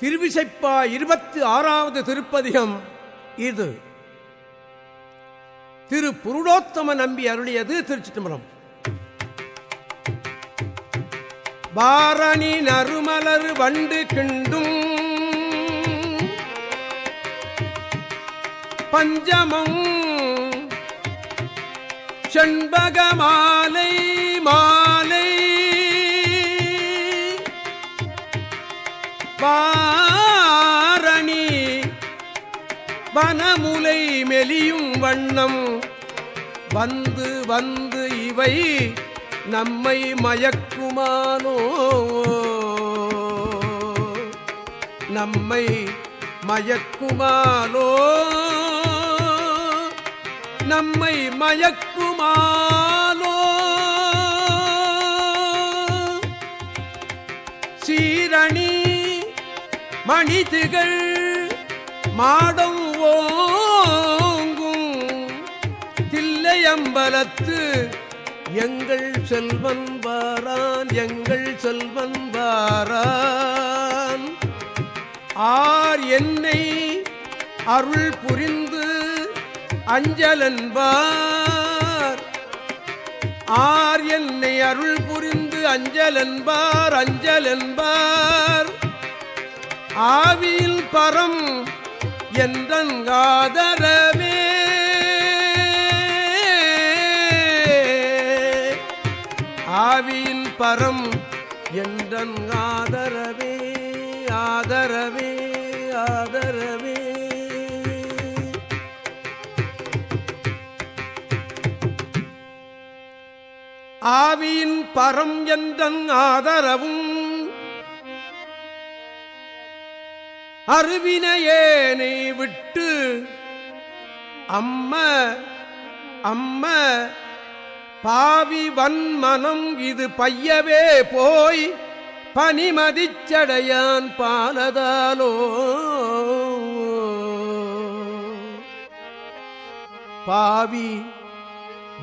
திருவிசைப்பா இருபத்தி ஆறாவது திருப்பதிகம் இது. திரு புருடோத்தம நம்பி அருளியது திருச்சிட்டம்பரம் பாரணி நறுமலர் வண்டு கிண்டும். பஞ்சமம் செண்பக பாரணி. வனமுலை மெலியும் வண்ணம். வந்து வந்து இவை நம்மை மயக்குமானோ. நம்மை மயக்குமானோ. நம்மை மயக்குமானோ. சீரணி மணிதிகள் மாடம் ஓங்கும் தில்லையம்பலத்து எங்கள் செல்வன் வாரான் எங்கள் செல்வன் வாரான். ஆர் என்னை அருள் புரிந்து அஞ்சலன்பார் ஆர் என்னை அருள் புரிந்து அஞ்சலன்பார் அஞ்சலன்பார் ஆவியில் பரம் என்றங்காதரமே. ஆவியின் பரம் என்றங்காதரவே ஆதரவே ஆதரவே. ஆவியின் பரம் என்றன் ஆதரவும் அருவினையேனை விட்டு அம்ம அம்ம பாவி வன்மனம் இது பையவே போய் பனிமதிச்சடையான் பாலதாலோ. பாவி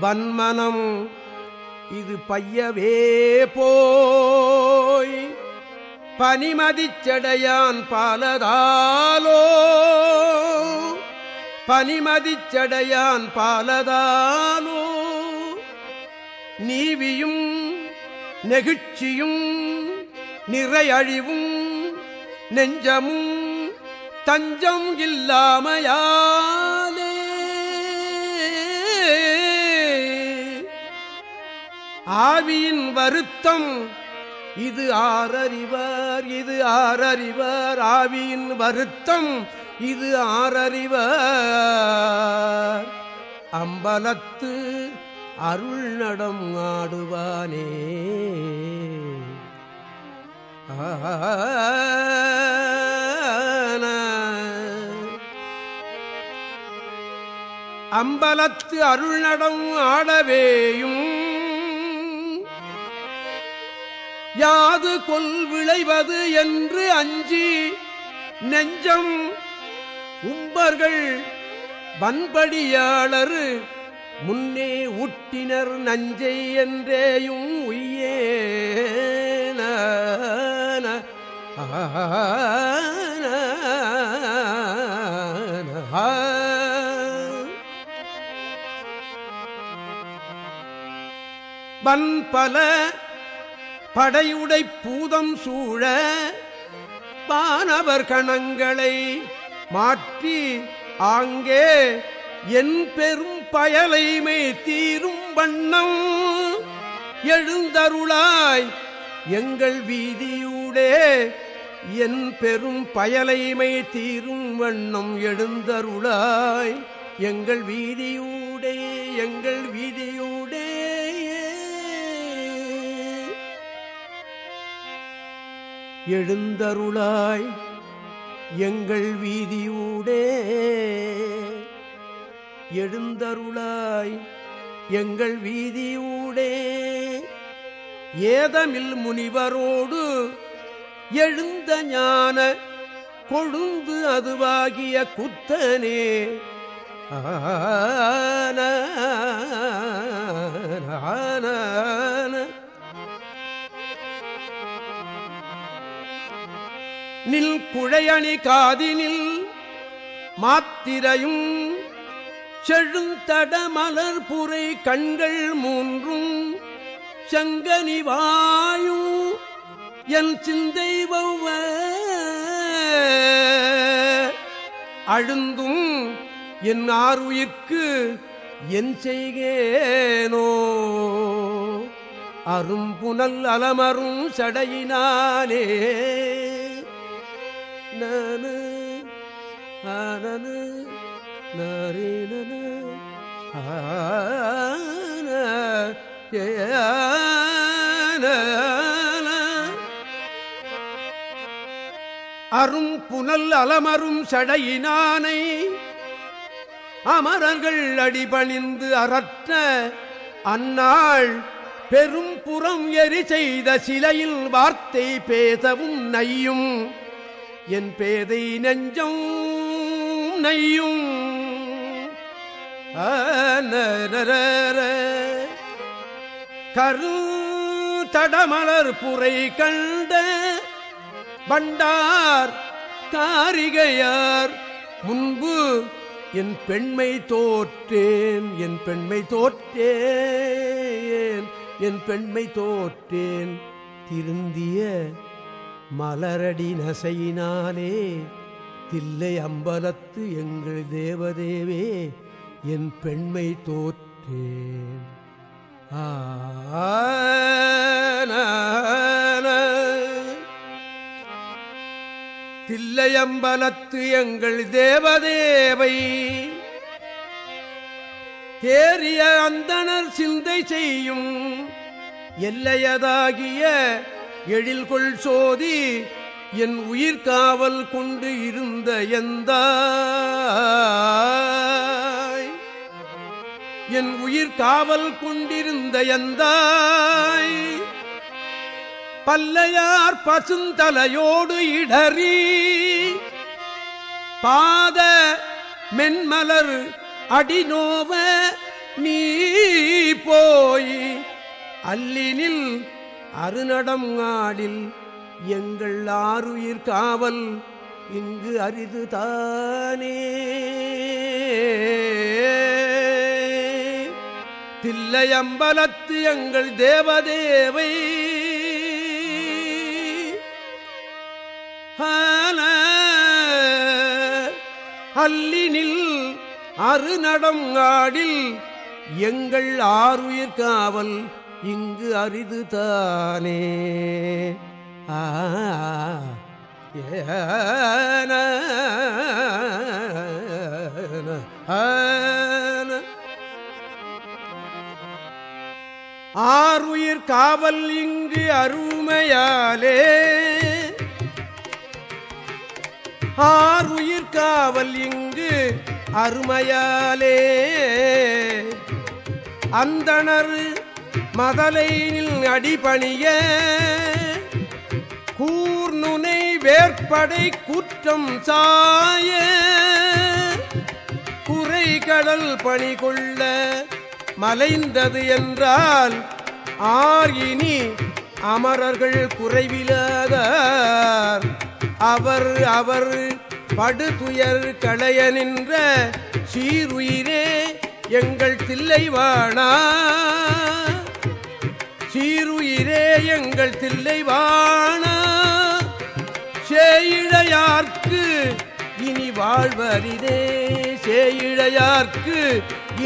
வன்மனம் இது பையவே போய் பனிமதிச்சடையான் பாலதாலோ? பனிமதிச்சடையான் பாலதாலோ? நீவியும் நெகிழ்ச்சியும் நிறையழிவும் நெஞ்சமும் தஞ்சம் இல்லாமையாலே. ஆவியின் வருத்தம் இது ஆறறிவர் இது ஆறறிவர் ஆவியின் வருத்தம் இது ஆறறிவர். அம்பலத்து அருள் நடம் ஆடுவானே. அம்பலத்து அருள் நடம் ஆடவேயும் யாது கொல் விளைவது என்று அஞ்சி நெஞ்சம் உம்பர்கள் வன்படியாளர் முன்னே உட்டினர் நஞ்சை என்றேயும் உய்யேன. பல படையுடை பூதம் சூழ வானவர் கணங்களை மாற்றி ஆங்கே என் பெரும் பயலைமை தீரும் வண்ணம் எழுந்தருளாய் எங்கள் வீதியூடே என் பெரும் பயலைமை தீரும் வண்ணம் எழுந்தருளாய் எங்கள் வீதியூடே எங்கள் வீதியூ எழுந்தருளாய் எங்கள் வீதியூடே. எழுந்தருளாய் எங்கள் வீதியூடே. ஏதமில் முனிவரோடு எழுந்த ஞான கொழுந்து அதுவாகிய குத்தனே. ஆன ஆன குழையணி காதினில் மாத்திரையும் செழுந்தட மலர் புரை கண்கள் மூன்றும் செங்கனி வாயும் என் சிந்தை வௌவ அழுந்தும் என் ஆறுயிர்க்கு என் செய்கேனோ? அரும்புனல் அலமரும் சடையினானே நனு ஆனனு நரீனன ஆன அரும் புனல் அலமரும் சடையினானை அமரர்கள் அடிபணிந்து அறற்ற அந்நாள் பெரும் புறம் எரி செய்த சிலையில் வார்த்தை பேசவும் நையும். என் பேதை நெஞ்சம் நையும் கரு தடமலர் புரை கண்ட பண்டார் காரிகையார். முன்பு என் பெண்மை தோற்றேன் என் பெண்மை தோற்றேன் என் பெண்மை தோற்றேன். திருந்திய மலரடி நசையினாலே தில்லை அம்பலத்து எங்கள் தேவதேவே என் பெண்மை தோற்றேன். தில்லையம்பலத்து எங்கள் தேவதேவை தேறிய அந்தனர் சிந்தை செய்யும் எல்லையதாகிய எழில்கொள் சோதி என் உயிர் காவல் கொண்டு இருந்த எந்த என் உயிர் காவல் கொண்டிருந்த எந்த பல்லையார் பசுந்தலையோடு இடறி பாத மென்மலர் அடிநோவ நீ போய் அல்லினில் அருநடம் ஆடில் எங்கள் ஆறுயிர் காவல் இங்கு அரிது தானே. தில்லையம்பலத்து எங்கள் தேவதேவை. அல்லினில் அருநடம் ஆடில் எங்கள் ஆறுயிர் காவல் இங்கு அரிது தானே ஆ ஏன ஆறுயிர் காவல் இங்கு அருமையாலே. ஆறுயிர் காவல் இங்கு அருமையாலே. அந்தணர் மதலையில் அடிபணிய கூர்நுனை வேற்படை குற்றம் சாய குறை கடல் பணி கொள்ள மலைந்தது என்றால் ஆர் அமரர்கள் குறைவிலாதார். அவர் அவர் படுதுயர் களைய நின்ற சீருயிரே எங்கள் தில்லைவாணா. சீருயிரே எங்கள் தில்லைவாணா. சேயிழையார்க்கு இனி வாழ்வரிதே சேயிழையார்க்கு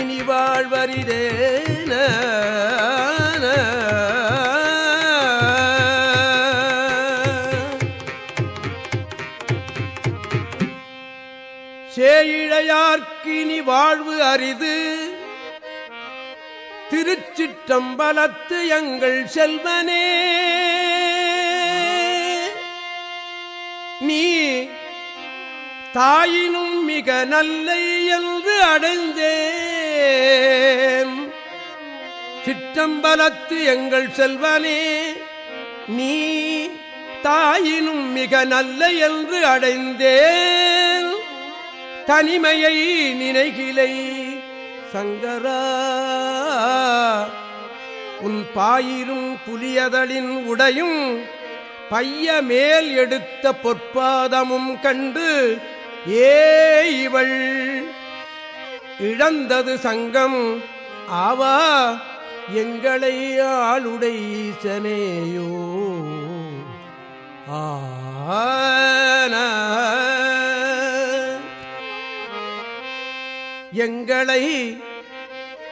இனி வாழ்வரிதேன சேயிழையார்க்கு இனி வாழ்வு அரிது. திருச்சிற்றம்பலத்து எங்கள் செல்வனே. நீ தாயினும் மிக நல்லை என்று அடைந்தேன். சிற்றம்பலத்து எங்கள் செல்வனே நீ தாயினும் மிக நல்ல என்று அடைந்தேன். தனிமையை நினைகிலை சங்கரா. உன் பாயிரும் புலியதலின் உடையும் பைய மேல் எடுத்த பொற்பாதமும் கண்டு ஏ இவள் இழந்தது சங்கம் ஆவா எங்களை ஆளுடை ஈசனேயோ? ஆன எங்களை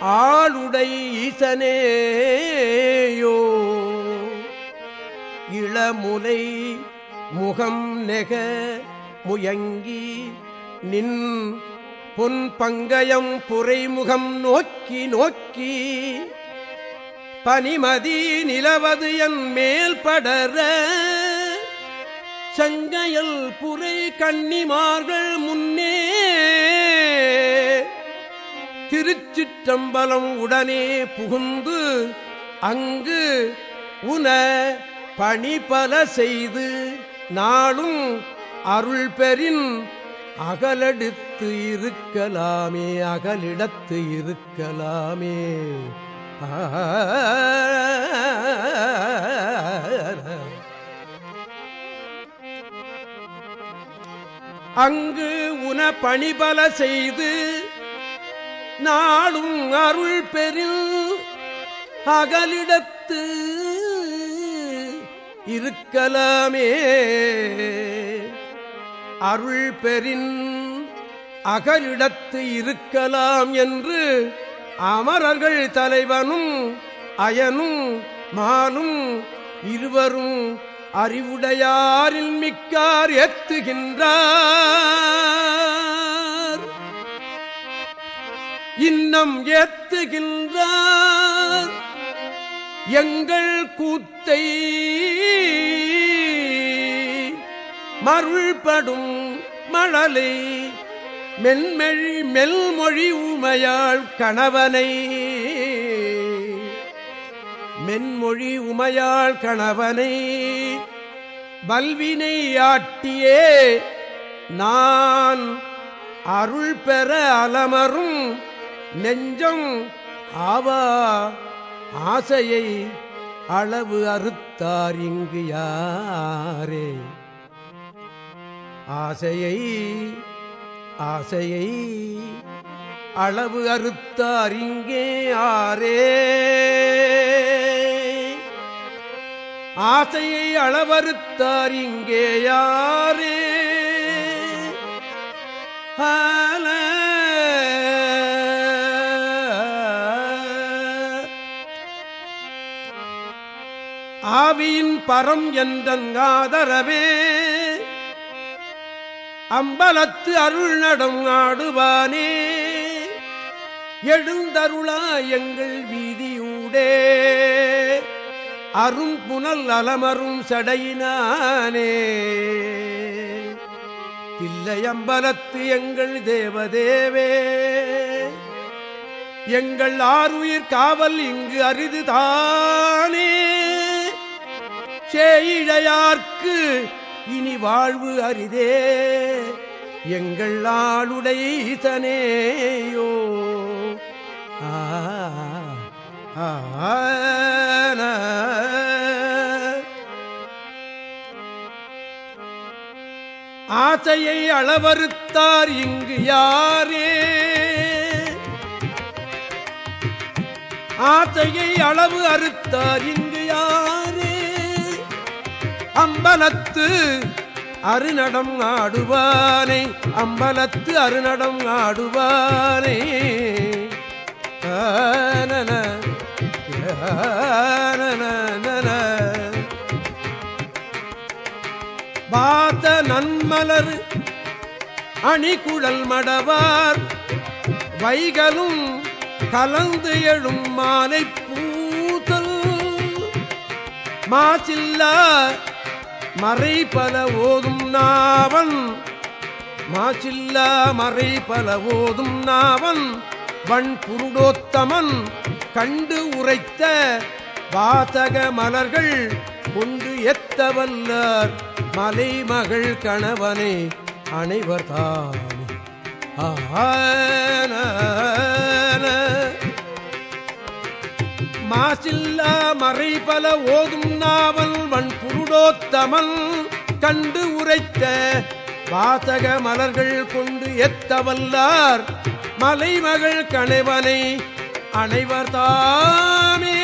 ஆளுடை ஈசனேயோ? இளமுலை முகம் நெக முயங்கி நின் பொன் பங்கயம் புரைமுகம் நோக்கி நோக்கி பனிமதி நிலவது என் மேல் படர. சங்கையல் புரை கன்னிமார்கள் முன்னே திருச்சிற்றம்பலம் உடனே புகுந்து அங்கு உன பணிபல செய்து நாளும் அருள் பெறின் அகலெடுத்து இருக்கலாமே அகலிடத்து இருக்கலாமே. அங்கு உன பணிபல செய்து நாளும் அருள் பெறில் அகலிடத்து இருக்கலாமே. அருள் பெறின் அகலிடத்து இருக்கலாம் என்று அமரர்கள் தலைவனும் அயனும் மானும் இருவரும் அறிவுடையாரில் மிக்கார் எத்துகின்றார் இன்னம் ஏத்துகின்றார். எங்கள் கூத்தை மருள்படும் மழலை மென்மெழி மெல்மொழி உமையாள் கணவனை. மென்மொழி உமையாள் கணவனை பல்வினை ஆட்டியே நான் அருள் பெற அலமரும் நெஞ்சம் ஆவா ஆசையை அளவு அறுத்தார் இங்கு யாரே. ஆசையை ஆசையை அளவு அறுத்தார் இங்கே ஆரே ஆசையை அளவறுத்தார் இங்கே யாரே. ஆ ஆவியின் பரம் என்றங்காதரவே அம்பலத்து அருள் நடம் ஆடுவானே. எழுந்தருளா எங்கள் வீதியூடே. அரும் புனல் அலமரும் சடையினானே. தில்லையம்பலத்து எங்கள் தேவதேவே. எங்கள் ஆறுயிர் காவல் இங்கு அரிதுதானே. சேயிழையார்க்கு இனி வாழ்வு அரிதே. எங்கள் ஆளுடைய இதனேயோ ஆ ஆசையை அளவறுத்தார் இங்கு யாரே? ஆசையை அளவு அறுத்தார் இங்கு யார்? அம்பலத்து அருநடம் ஆடுவானை அம்பலத்து அருநடம் ஆடுவானை. ஆனன, பாத நன்மலர் அணிகுழல் மடவார் வைகளும் கலந்து எழும் மாலை பூத்தல் மாசில்லா மறை பல ஓதும் நாவன். மாசில்லா மறை பல ஓதும் நாவன். வன் புருடோத்தமன் கண்டு உரைத்த வாசக மலர்கள் கொண்டு எத்தவல்லார் மலைமகள் கணவனே அனைவர் தாமே ஆன மாசில்லா மறைபல ஓதும் நாவல் வன் புருடோத்தமல் கண்டு உரைத்த வாசக மலர்கள் கொண்டு எத்தவல்லார் மலைமகள் கணவனை அனைவர் தாமே